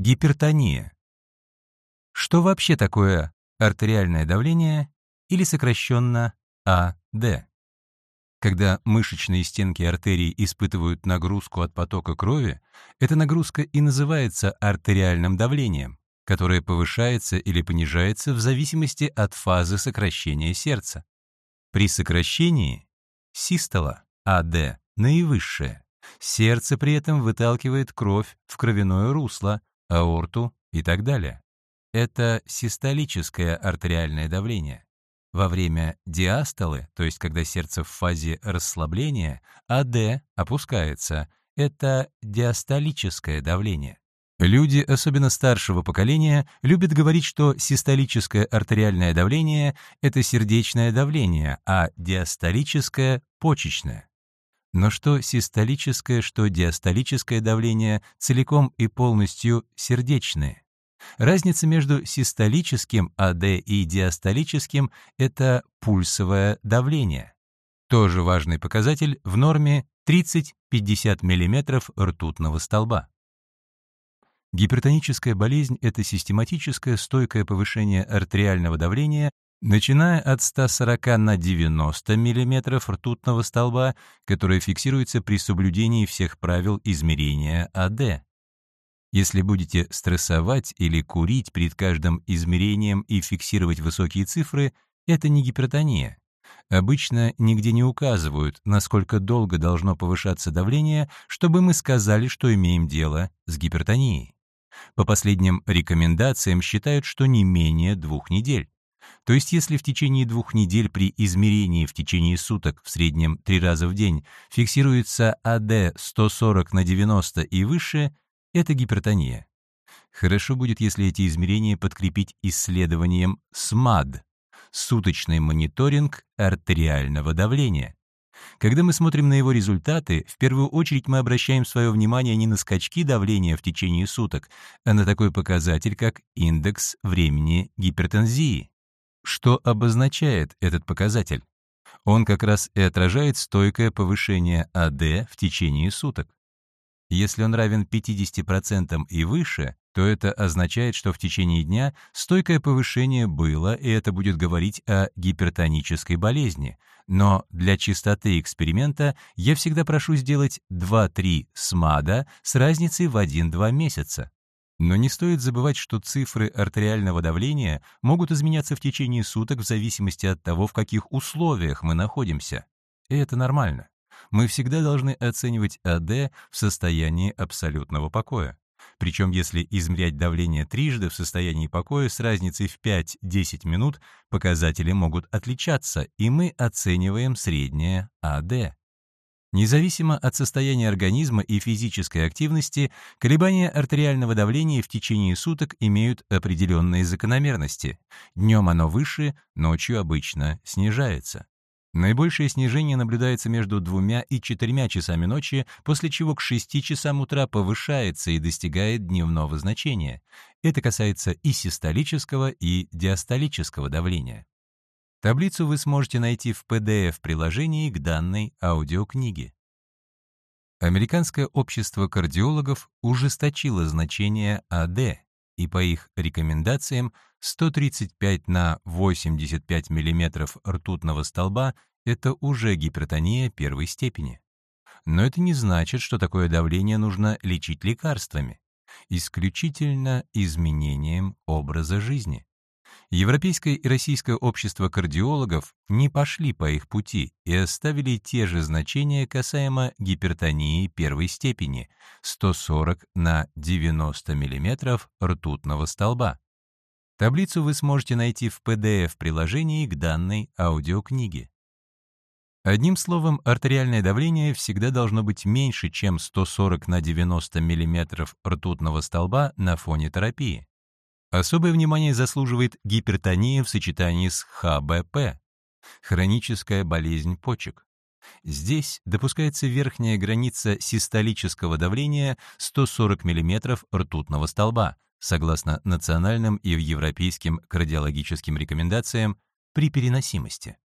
Гипертония. Что вообще такое артериальное давление или сокращенно АД? Когда мышечные стенки артерий испытывают нагрузку от потока крови, эта нагрузка и называется артериальным давлением, которое повышается или понижается в зависимости от фазы сокращения сердца. При сокращении систола АД наивысшая. Сердце при этом выталкивает кровь в кровяное русло, аорту и так далее. Это систолическое артериальное давление. Во время диастолы, то есть когда сердце в фазе расслабления, АД опускается. Это диастолическое давление. Люди, особенно старшего поколения, любят говорить, что систолическое артериальное давление — это сердечное давление, а диастолическое — почечное. Но что систолическое, что диастолическое давление целиком и полностью сердечные. Разница между систолическим АД и диастолическим — это пульсовое давление. Тоже важный показатель в норме 30-50 мм ртутного столба. Гипертоническая болезнь — это систематическое стойкое повышение артериального давления начиная от 140 на 90 мм ртутного столба, которое фиксируется при соблюдении всех правил измерения АД. Если будете стрессовать или курить перед каждым измерением и фиксировать высокие цифры, это не гипертония. Обычно нигде не указывают, насколько долго должно повышаться давление, чтобы мы сказали, что имеем дело с гипертонией. По последним рекомендациям считают, что не менее двух недель. То есть если в течение двух недель при измерении в течение суток в среднем три раза в день фиксируется АД 140 на 90 и выше, это гипертония. Хорошо будет, если эти измерения подкрепить исследованием СМАД – суточный мониторинг артериального давления. Когда мы смотрим на его результаты, в первую очередь мы обращаем свое внимание не на скачки давления в течение суток, а на такой показатель, как индекс времени гипертензии. Что обозначает этот показатель? Он как раз и отражает стойкое повышение АД в течение суток. Если он равен 50% и выше, то это означает, что в течение дня стойкое повышение было, и это будет говорить о гипертонической болезни. Но для чистоты эксперимента я всегда прошу сделать 2-3 СМАДа с разницей в 1-2 месяца. Но не стоит забывать, что цифры артериального давления могут изменяться в течение суток в зависимости от того, в каких условиях мы находимся. И это нормально. Мы всегда должны оценивать АД в состоянии абсолютного покоя. Причем если измерять давление трижды в состоянии покоя с разницей в 5-10 минут, показатели могут отличаться, и мы оцениваем среднее АД. Независимо от состояния организма и физической активности, колебания артериального давления в течение суток имеют определенные закономерности. Днем оно выше, ночью обычно снижается. Наибольшее снижение наблюдается между двумя и четырьмя часами ночи, после чего к 6 часам утра повышается и достигает дневного значения. Это касается и систолического, и диастолического давления. Таблицу вы сможете найти в PDF-приложении к данной аудиокниге. Американское общество кардиологов ужесточило значение АД, и по их рекомендациям 135 на 85 мм ртутного столба — это уже гипертония первой степени. Но это не значит, что такое давление нужно лечить лекарствами, исключительно изменением образа жизни. Европейское и российское общество кардиологов не пошли по их пути и оставили те же значения касаемо гипертонии первой степени 140 на 90 мм ртутного столба. Таблицу вы сможете найти в PDF-приложении к данной аудиокниге. Одним словом, артериальное давление всегда должно быть меньше, чем 140 на 90 мм ртутного столба на фоне терапии. Особое внимание заслуживает гипертония в сочетании с ХБП – хроническая болезнь почек. Здесь допускается верхняя граница систолического давления 140 мм ртутного столба, согласно национальным и европейским кардиологическим рекомендациям при переносимости.